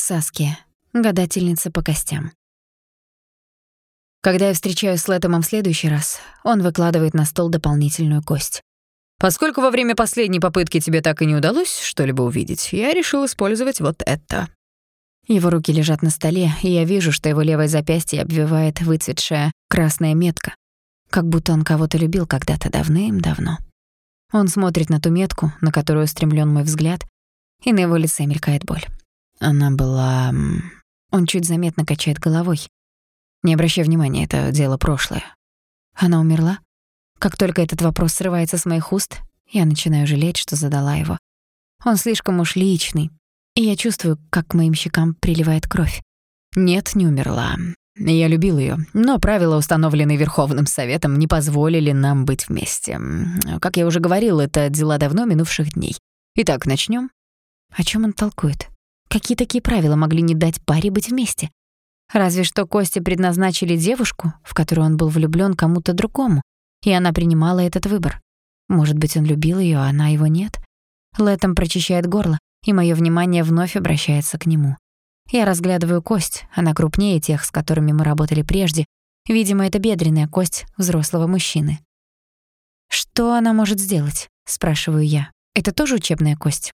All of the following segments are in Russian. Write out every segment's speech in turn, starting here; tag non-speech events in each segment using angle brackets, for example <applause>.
Саски, гадательница по костям. Когда я встречаюсь с Лэтомом в следующий раз, он выкладывает на стол дополнительную кость. Поскольку во время последней попытки тебе так и не удалось что-либо увидеть, я решил использовать вот это. Его руки лежат на столе, и я вижу, что его левое запястье обвивает выцветшая красная метка, как будто он кого-то любил когда-то давным-давно. Он смотрит на ту метку, на которую устремлен мой взгляд, и на его лице мелькает боль. Она была... Он чуть заметно качает головой. Не обращай внимания, это дело прошлое. Она умерла? Как только этот вопрос срывается с моих уст, я начинаю жалеть, что задала его. Он слишком уж личный, и я чувствую, как к моим щекам приливает кровь. Нет, не умерла. Я любил ее, но правила, установленные Верховным Советом, не позволили нам быть вместе. Как я уже говорил, это дела давно минувших дней. Итак, начнем. О чем он толкует? Какие такие правила могли не дать паре быть вместе? Разве что Косте предназначили девушку, в которую он был влюблён кому-то другому, и она принимала этот выбор. Может быть, он любил её, а она его нет? Летом прочищает горло, и моё внимание вновь обращается к нему. Я разглядываю кость, она крупнее тех, с которыми мы работали прежде. Видимо, это бедренная кость взрослого мужчины. «Что она может сделать?» — спрашиваю я. «Это тоже учебная кость?»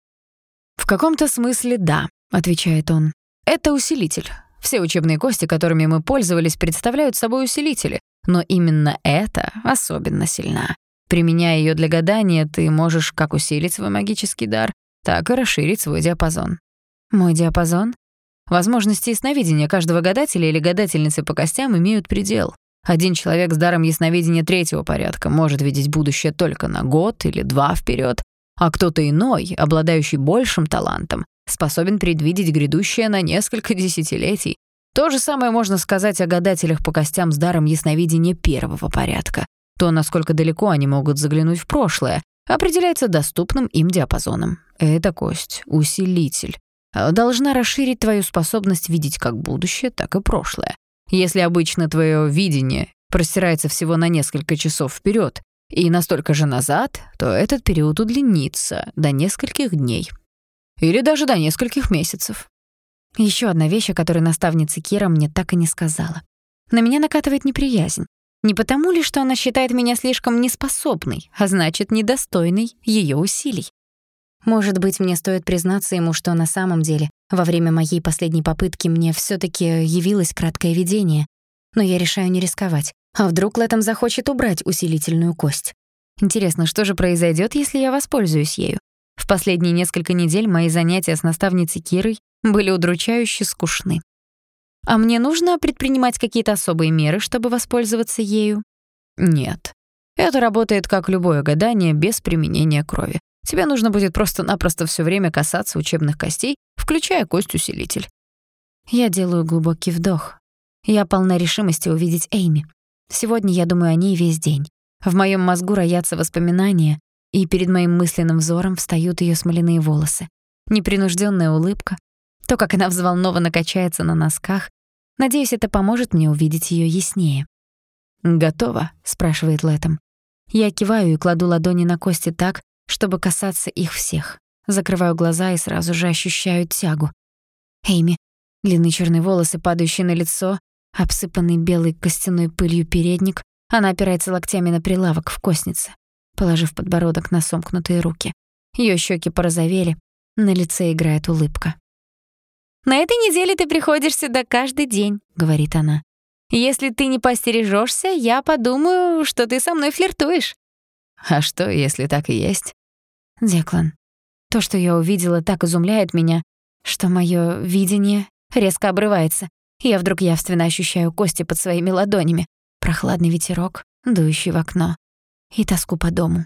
«В каком-то смысле да», — отвечает он. «Это усилитель. Все учебные кости, которыми мы пользовались, представляют собой усилители, но именно это особенно сильна. Применяя ее для гадания, ты можешь как усилить свой магический дар, так и расширить свой диапазон. Мой диапазон? Возможности ясновидения каждого гадателя или гадательницы по костям имеют предел. Один человек с даром ясновидения третьего порядка может видеть будущее только на год или два вперед, а кто-то иной, обладающий большим талантом, способен предвидеть грядущее на несколько <laughs> десятилетий. То же самое можно сказать о гадателях по костям с даром ясновидения первого порядка. То, насколько далеко они могут заглянуть в прошлое, определяется доступным им диапазоном. Эта кость — усилитель. Должна расширить твою способность видеть как будущее, так и прошлое. Если обычно твое видение простирается всего на несколько часов вперед и настолько же назад, то этот период удлинится до нескольких дней. Или даже до нескольких месяцев. Еще одна вещь, о которой наставница Кира мне так и не сказала. На меня накатывает неприязнь. Не потому ли, что она считает меня слишком неспособной, а значит, недостойной ее усилий. Может быть, мне стоит признаться ему, что на самом деле во время моей последней попытки мне все таки явилось краткое видение, но я решаю не рисковать. А вдруг Лэтом захочет убрать усилительную кость? Интересно, что же произойдет, если я воспользуюсь ею? В последние несколько недель мои занятия с наставницей Кирой были удручающе скучны. А мне нужно предпринимать какие-то особые меры, чтобы воспользоваться ею? Нет. Это работает как любое гадание без применения крови. Тебе нужно будет просто-напросто все время касаться учебных костей, включая кость-усилитель. Я делаю глубокий вдох. Я полна решимости увидеть Эйми. Сегодня я думаю о ней весь день. В моем мозгу роятся воспоминания, и перед моим мысленным взором встают ее смоляные волосы. Непринужденная улыбка, то, как она взволнованно качается на носках. Надеюсь, это поможет мне увидеть ее яснее. «Готово?» — спрашивает Лэтом. Я киваю и кладу ладони на кости так, чтобы касаться их всех. Закрываю глаза и сразу же ощущаю тягу. Эйми, длинные черные волосы, падающие на лицо, обсыпанный белой костяной пылью передник, она опирается локтями на прилавок в костнице положив подбородок на сомкнутые руки. Её щеки порозовели, на лице играет улыбка. «На этой неделе ты приходишь сюда каждый день», — говорит она. «Если ты не постережешься, я подумаю, что ты со мной флиртуешь». «А что, если так и есть?» «Деклан, то, что я увидела, так изумляет меня, что моё видение резко обрывается. Я вдруг явственно ощущаю кости под своими ладонями, прохладный ветерок, дующий в окно и тоску по дому.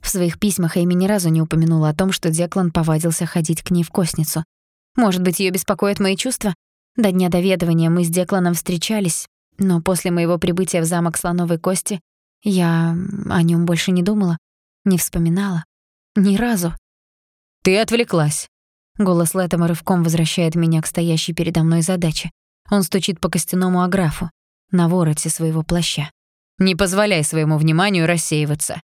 В своих письмах Эйми ни разу не упомянула о том, что Деклан повадился ходить к ней в косницу. Может быть, её беспокоят мои чувства? До дня доведывания мы с Декланом встречались, но после моего прибытия в замок Слоновой Кости я о нём больше не думала, не вспоминала. Ни разу. «Ты отвлеклась». Голос Лэттема рывком возвращает меня к стоящей передо мной задаче. Он стучит по костяному аграфу на вороте своего плаща. Не позволяй своему вниманию рассеиваться.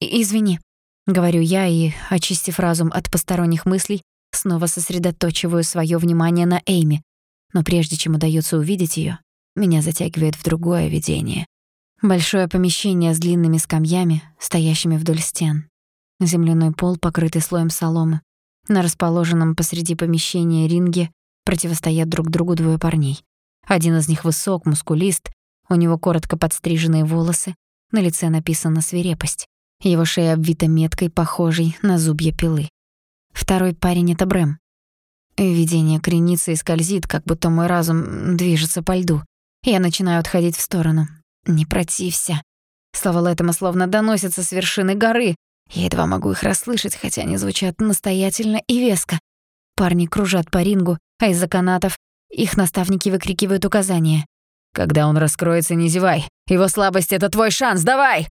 «Извини», — говорю я и, очистив разум от посторонних мыслей, снова сосредоточиваю свое внимание на Эйми. Но прежде чем удается увидеть ее, меня затягивает в другое видение. Большое помещение с длинными скамьями, стоящими вдоль стен. Земляной пол, покрытый слоем соломы. На расположенном посреди помещения ринге противостоят друг другу двое парней. Один из них высок, мускулист, у него коротко подстриженные волосы, на лице написана свирепость. Его шея обвита меткой, похожей на зубья пилы. Второй парень — это Брэм. Видение кренится и скользит, как будто мой разум движется по льду. Я начинаю отходить в сторону. «Не протився». Слова Лэттема словно доносятся с вершины горы. Я едва могу их расслышать, хотя они звучат настоятельно и веско. Парни кружат по рингу, а из-за канатов их наставники выкрикивают указания. «Когда он раскроется, не зевай. Его слабость — это твой шанс, давай!»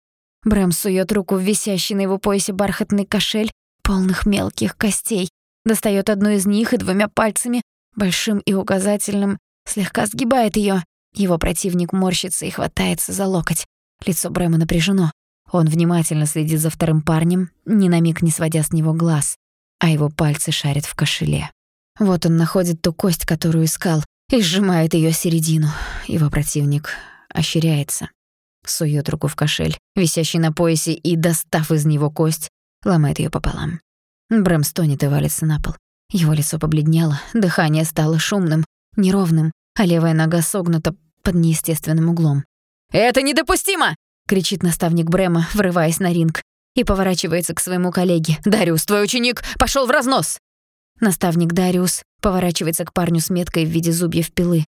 Брэм сует руку в висящий на его поясе бархатный кошель, полных мелких костей, достает одну из них и двумя пальцами, большим и указательным, слегка сгибает ее. Его противник морщится и хватается за локоть. Лицо Брэма напряжено. Он внимательно следит за вторым парнем, ни на миг не сводя с него глаз, а его пальцы шарят в кошеле. Вот он находит ту кость, которую искал, и сжимает ее середину. Его противник ощеряется. Сует руку в кошель, висящий на поясе, и, достав из него кость, ломает ее пополам. Брэм стонет и валится на пол. Его лицо побледнело, дыхание стало шумным, неровным, а левая нога согнута под неестественным углом. «Это недопустимо!» — кричит наставник Брэма, врываясь на ринг, и поворачивается к своему коллеге. «Дариус, твой ученик пошел в разнос!» Наставник Дариус поворачивается к парню с меткой в виде зубьев пилы.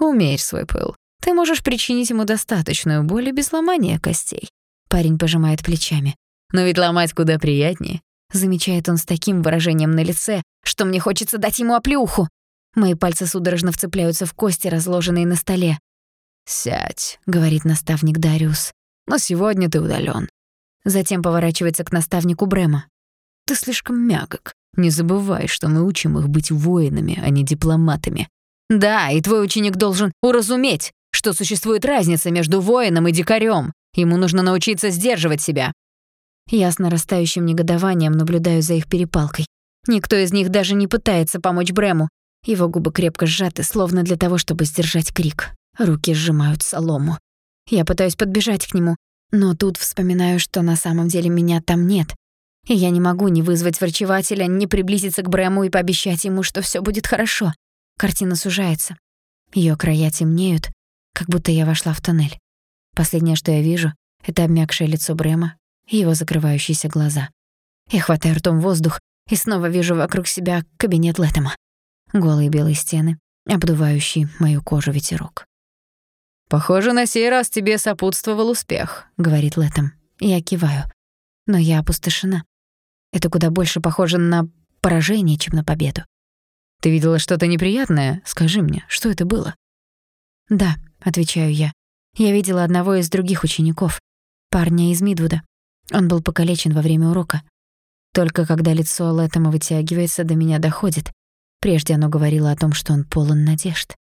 «Умерь свой пыл. Ты можешь причинить ему достаточную боль и без ломания костей». Парень пожимает плечами. «Но ведь ломать куда приятнее», — замечает он с таким выражением на лице, что мне хочется дать ему оплеуху. Мои пальцы судорожно вцепляются в кости, разложенные на столе. «Сядь», — говорит наставник Дариус. «Но сегодня ты удален. Затем поворачивается к наставнику Брема. «Ты слишком мягок. Не забывай, что мы учим их быть воинами, а не дипломатами. Да, и твой ученик должен уразуметь, что существует разница между воином и дикарем. Ему нужно научиться сдерживать себя». Я с нарастающим негодованием наблюдаю за их перепалкой. Никто из них даже не пытается помочь Брему. Его губы крепко сжаты, словно для того, чтобы сдержать крик. Руки сжимают солому. Я пытаюсь подбежать к нему, но тут вспоминаю, что на самом деле меня там нет. И я не могу ни вызвать врачевателя, ни приблизиться к Брэму и пообещать ему, что всё будет хорошо. Картина сужается. Её края темнеют, как будто я вошла в тоннель. Последнее, что я вижу, это обмякшее лицо Брэма и его закрывающиеся глаза. Я хватаю ртом воздух и снова вижу вокруг себя кабинет Лэттема. Голые белые стены, обдувающий мою кожу ветерок. «Похоже, на сей раз тебе сопутствовал успех», — говорит Лэттем. Я киваю. Но я опустошена. Это куда больше похоже на поражение, чем на победу. «Ты видела что-то неприятное? Скажи мне, что это было?» «Да», — отвечаю я. «Я видела одного из других учеников, парня из Мидвуда. Он был покалечен во время урока. Только когда лицо Лэттема вытягивается, до меня доходит. Прежде оно говорило о том, что он полон надежд.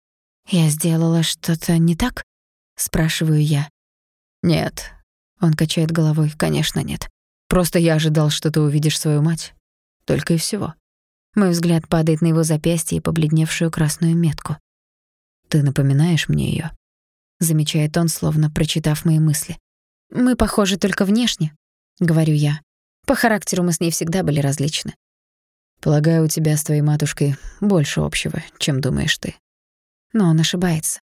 Я сделала что-то не так? Спрашиваю я. «Нет». Он качает головой. «Конечно, нет. Просто я ожидал, что ты увидишь свою мать. Только и всего». Мой взгляд падает на его запястье и побледневшую красную метку. «Ты напоминаешь мне её?» Замечает он, словно прочитав мои мысли. «Мы похожи только внешне», — говорю я. По характеру мы с ней всегда были различны. «Полагаю, у тебя с твоей матушкой больше общего, чем думаешь ты». Но он ошибается.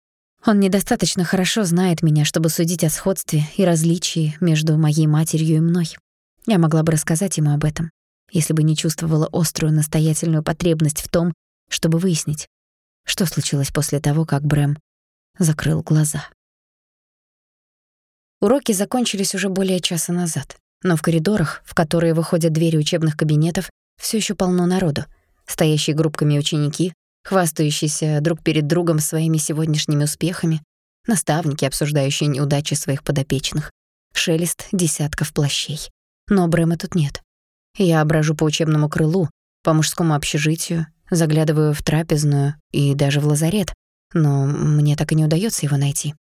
Он недостаточно хорошо знает меня, чтобы судить о сходстве и различии между моей матерью и мной. Я могла бы рассказать ему об этом, если бы не чувствовала острую настоятельную потребность в том, чтобы выяснить, что случилось после того, как Брэм закрыл глаза. Уроки закончились уже более часа назад, но в коридорах, в которые выходят двери учебных кабинетов, все еще полно народу. Стоящие группками ученики, хвастающиеся друг перед другом своими сегодняшними успехами, наставники, обсуждающие неудачи своих подопечных, шелест десятков плащей. Но Брэма тут нет. Я брожу по учебному крылу, по мужскому общежитию, заглядываю в трапезную и даже в лазарет, но мне так и не удается его найти.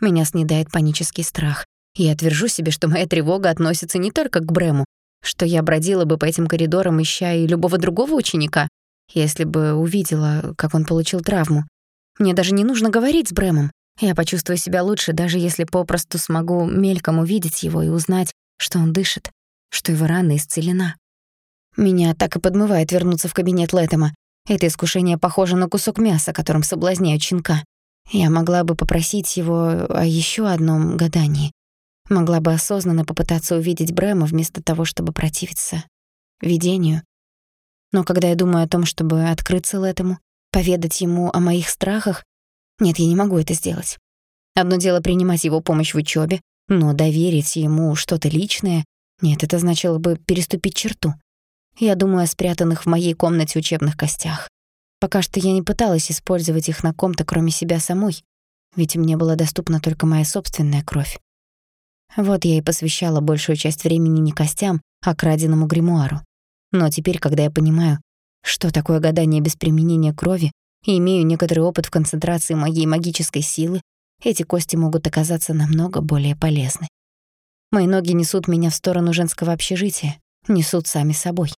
Меня снедает панический страх, я твержу себе, что моя тревога относится не только к Брэму, что я бродила бы по этим коридорам, ища и любого другого ученика, если бы увидела, как он получил травму. Мне даже не нужно говорить с Брэмом. Я почувствую себя лучше, даже если попросту смогу мельком увидеть его и узнать, что он дышит, что его рана исцелена. Меня так и подмывает вернуться в кабинет Лэттема. Это искушение похоже на кусок мяса, которым соблазняют щенка. Я могла бы попросить его о ещё одном гадании. Могла бы осознанно попытаться увидеть Брэма вместо того, чтобы противиться видению. Но когда я думаю о том, чтобы открыться Лэттему, поведать ему о моих страхах, нет, я не могу это сделать. Одно дело принимать его помощь в учёбе, но доверить ему что-то личное, нет, это значило бы переступить черту. Я думаю о спрятанных в моей комнате учебных костях. Пока что я не пыталась использовать их на ком-то, кроме себя самой, ведь мне была доступна только моя собственная кровь. Вот я и посвящала большую часть времени не костям, а краденому гримуару. Но теперь, когда я понимаю, что такое гадание без применения крови, и имею некоторый опыт в концентрации моей магической силы, эти кости могут оказаться намного более полезны. Мои ноги несут меня в сторону женского общежития, несут сами собой.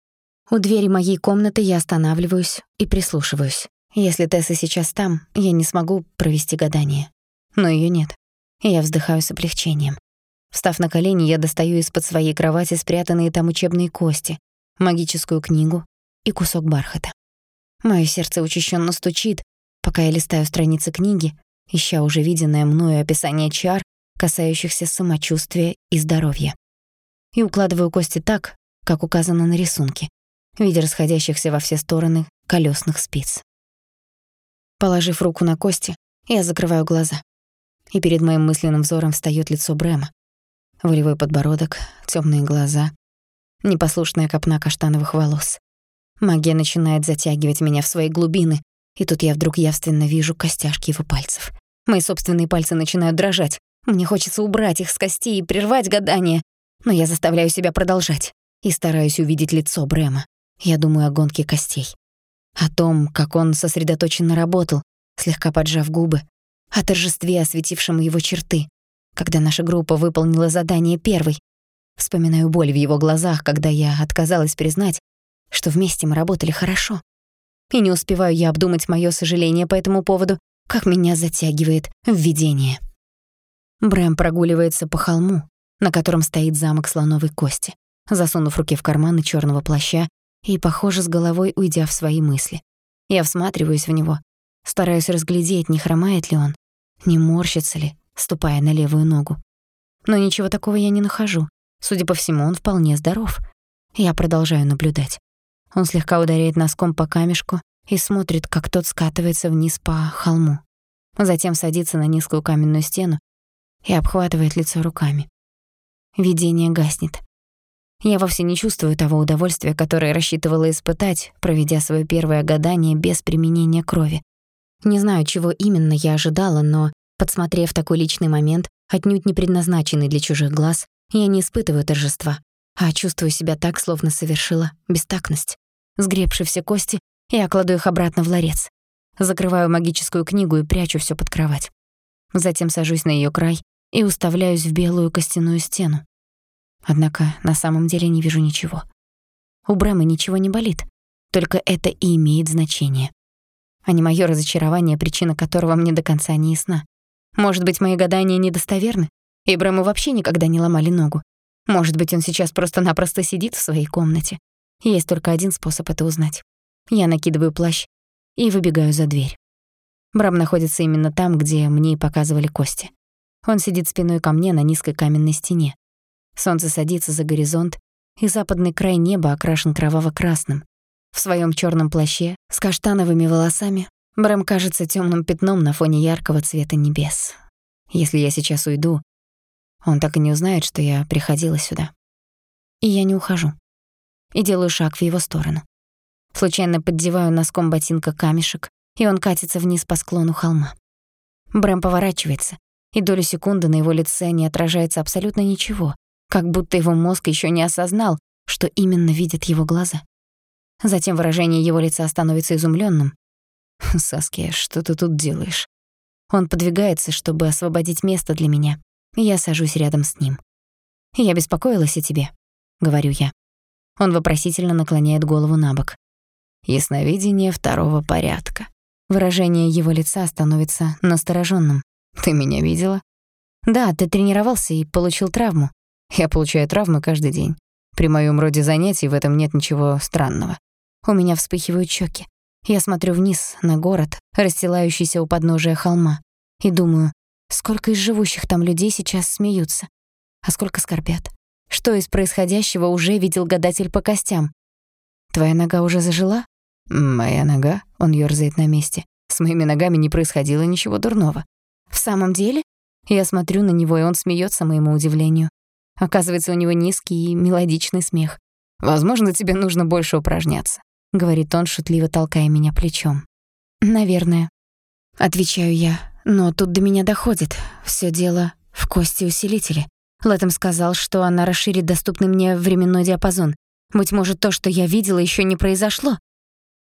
У двери моей комнаты я останавливаюсь и прислушиваюсь. Если Тесса сейчас там, я не смогу провести гадание. Но её нет. И я вздыхаю с облегчением. Встав на колени, я достаю из-под своей кровати спрятанные там учебные кости, магическую книгу и кусок бархата. Моё сердце учащенно стучит, пока я листаю страницы книги, ища уже виденное мною описание чар, касающихся самочувствия и здоровья. И укладываю кости так, как указано на рисунке, видя расходящихся во все стороны колесных спиц. Положив руку на кости, я закрываю глаза. И перед моим мысленным взором встаёт лицо Брэма. Волевой подбородок, тёмные глаза, непослушная копна каштановых волос. Магия начинает затягивать меня в свои глубины, и тут я вдруг явственно вижу костяшки его пальцев. Мои собственные пальцы начинают дрожать. Мне хочется убрать их с костей и прервать гадание, но я заставляю себя продолжать и стараюсь увидеть лицо Брэма. Я думаю о гонке костей, о том, как он сосредоточенно работал, слегка поджав губы, о торжестве, осветившем его черты, когда наша группа выполнила задание первой. Вспоминаю боль в его глазах, когда я отказалась признать, что вместе мы работали хорошо. И не успеваю я обдумать моё сожаление по этому поводу, как меня затягивает в видение. Брэм прогуливается по холму, на котором стоит замок слоновой кости, засунув руки в карманы чёрного плаща и, похоже, с головой уйдя в свои мысли. Я всматриваюсь в него, стараюсь разглядеть, не хромает ли он, не морщится ли, ступая на левую ногу. Но ничего такого я не нахожу. Судя по всему, он вполне здоров. Я продолжаю наблюдать. Он слегка ударяет носком по камешку и смотрит, как тот скатывается вниз по холму. Затем садится на низкую каменную стену и обхватывает лицо руками. Видение гаснет. Я вовсе не чувствую того удовольствия, которое рассчитывала испытать, проведя своё первое гадание без применения крови. Не знаю, чего именно я ожидала, но, подсмотрев такой личный момент, отнюдь не предназначенный для чужих глаз, я не испытываю торжества, а чувствую себя так, словно совершила бестактность. Сгребши все кости, я кладу их обратно в ларец. Закрываю магическую книгу и прячу всё под кровать. Затем сажусь на её край и уставляюсь в белую костяную стену. Однако на самом деле не вижу ничего. У Брэма ничего не болит, только это и имеет значение. А не моё разочарование, причина которого мне до конца не ясна. Может быть, мои гадания недостоверны, и Брэму вообще никогда не ломали ногу. Может быть, он сейчас просто-напросто сидит в своей комнате. Есть только один способ это узнать. Я накидываю плащ и выбегаю за дверь. Брам находится именно там, где мне и показывали кости. Он сидит спиной ко мне на низкой каменной стене. Солнце садится за горизонт, и западный край неба окрашен кроваво-красным. В своём чёрном плаще с каштановыми волосами Брэм кажется тёмным пятном на фоне яркого цвета небес. Если я сейчас уйду, он так и не узнает, что я приходила сюда. И я не ухожу. И делаю шаг в его сторону. Случайно поддеваю носком ботинка камешек, и он катится вниз по склону холма. Брэм поворачивается, и долю секунды на его лице не отражается абсолютно ничего, как будто его мозг ещё не осознал, что именно видят его глаза. Затем выражение его лица становится изумлённым. «Саския, что ты тут делаешь?» Он подвигается, чтобы освободить место для меня, я сажусь рядом с ним. «Я беспокоилась о тебе», — говорю я. Он вопросительно наклоняет голову набок. Ясновидение второго порядка. Выражение его лица становится настороженным. Ты меня видела? Да, ты тренировался и получил травму. Я получаю травмы каждый день. При моем роде занятий в этом нет ничего странного. У меня вспыхивают щеки. Я смотрю вниз на город, расстилающийся у подножия холма, и думаю, сколько из живущих там людей сейчас смеются, а сколько скорбят. Что из происходящего уже видел гадатель по костям? Твоя нога уже зажила? Моя нога? Он ёрзает на месте. С моими ногами не происходило ничего дурного. В самом деле? Я смотрю на него, и он смеется моему удивлению. Оказывается, у него низкий и мелодичный смех. Возможно, тебе нужно больше упражняться, говорит он, шутливо толкая меня плечом. Наверное, отвечаю я, но тут до меня доходит. Всё дело в кости усилителя. Лэттем сказал, что она расширит доступный мне временной диапазон. Быть может, то, что я видела, ещё не произошло.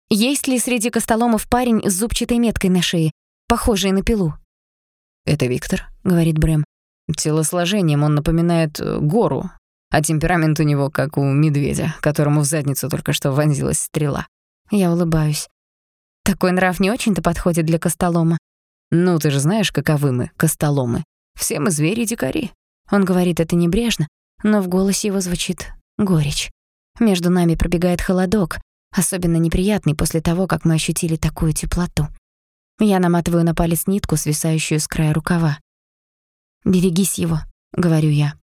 Есть ли среди костоломов парень с зубчатой меткой на шее, похожий на пилу? «Это Виктор», — говорит Брэм. Телосложением он напоминает э, гору, а темперамент у него как у медведя, которому в задницу только что вонзилась стрела. Я улыбаюсь. Такой нрав не очень-то подходит для костолома. Ну, ты же знаешь, каковы мы, костоломы. Все мы звери-дикари. Он говорит это небрежно, но в голосе его звучит горечь. Между нами пробегает холодок, особенно неприятный после того, как мы ощутили такую теплоту. Я наматываю на палец нитку, свисающую с края рукава. «Берегись его», — говорю я.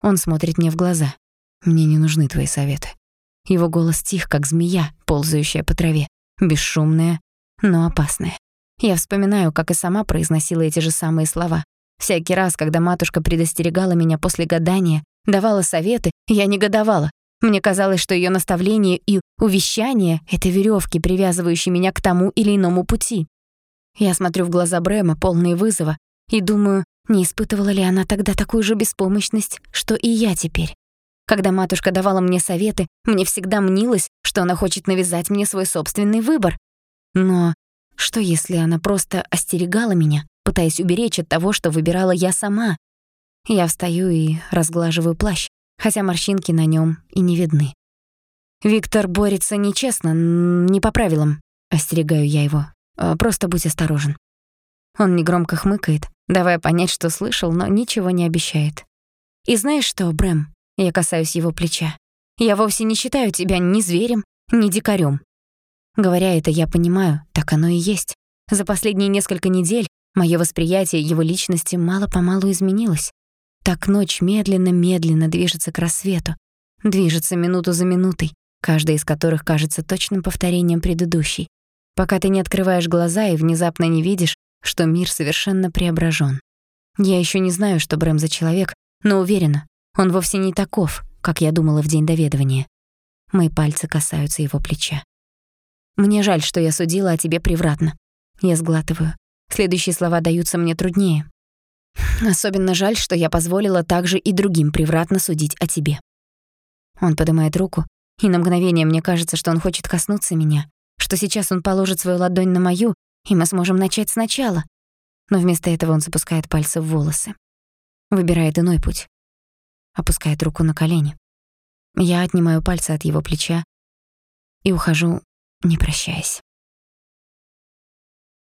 Он смотрит мне в глаза. «Мне не нужны твои советы». Его голос тих, как змея, ползающая по траве, бесшумная, но опасная. Я вспоминаю, как и сама произносила эти же самые слова. Всякий раз, когда матушка предостерегала меня после гадания, давала советы, я негодовала. Мне казалось, что её наставление и увещание — это верёвки, привязывающие меня к тому или иному пути. Я смотрю в глаза Брэма, полные вызова, и думаю, не испытывала ли она тогда такую же беспомощность, что и я теперь. Когда матушка давала мне советы, мне всегда мнилось, что она хочет навязать мне свой собственный выбор. Но что если она просто остерегала меня, пытаясь уберечь от того, что выбирала я сама? Я встаю и разглаживаю плащ, хотя морщинки на нём и не видны. Виктор борется нечестно, не по правилам, остерегаю я его. Э, просто будь осторожен. Он негромко хмыкает, давая понять, что слышал, но ничего не обещает. И знаешь что, Брэм? Я касаюсь его плеча. Я вовсе не считаю тебя ни зверем, ни дикарем. Говоря это, я понимаю, так оно и есть. За последние несколько недель мое восприятие его личности мало-помалу изменилось. Так ночь медленно-медленно движется к рассвету, движется минуту за минутой, каждая из которых кажется точным повторением предыдущей пока ты не открываешь глаза и внезапно не видишь, что мир совершенно преображен. Я еще не знаю, что Брэм за человек, но уверена, он вовсе не таков, как я думала в день доведывания. Мои пальцы касаются его плеча. Мне жаль, что я судила о тебе превратно. Я сглатываю. Следующие слова даются мне труднее. Особенно жаль, что я позволила также и другим превратно судить о тебе. Он поднимает руку, и на мгновение мне кажется, что он хочет коснуться меня, что сейчас он положит свою ладонь на мою, и мы сможем начать сначала. Но вместо этого он запускает пальцы в волосы. Выбирает иной путь. Опускает руку на колени. Я отнимаю пальцы от его плеча и ухожу, не прощаясь.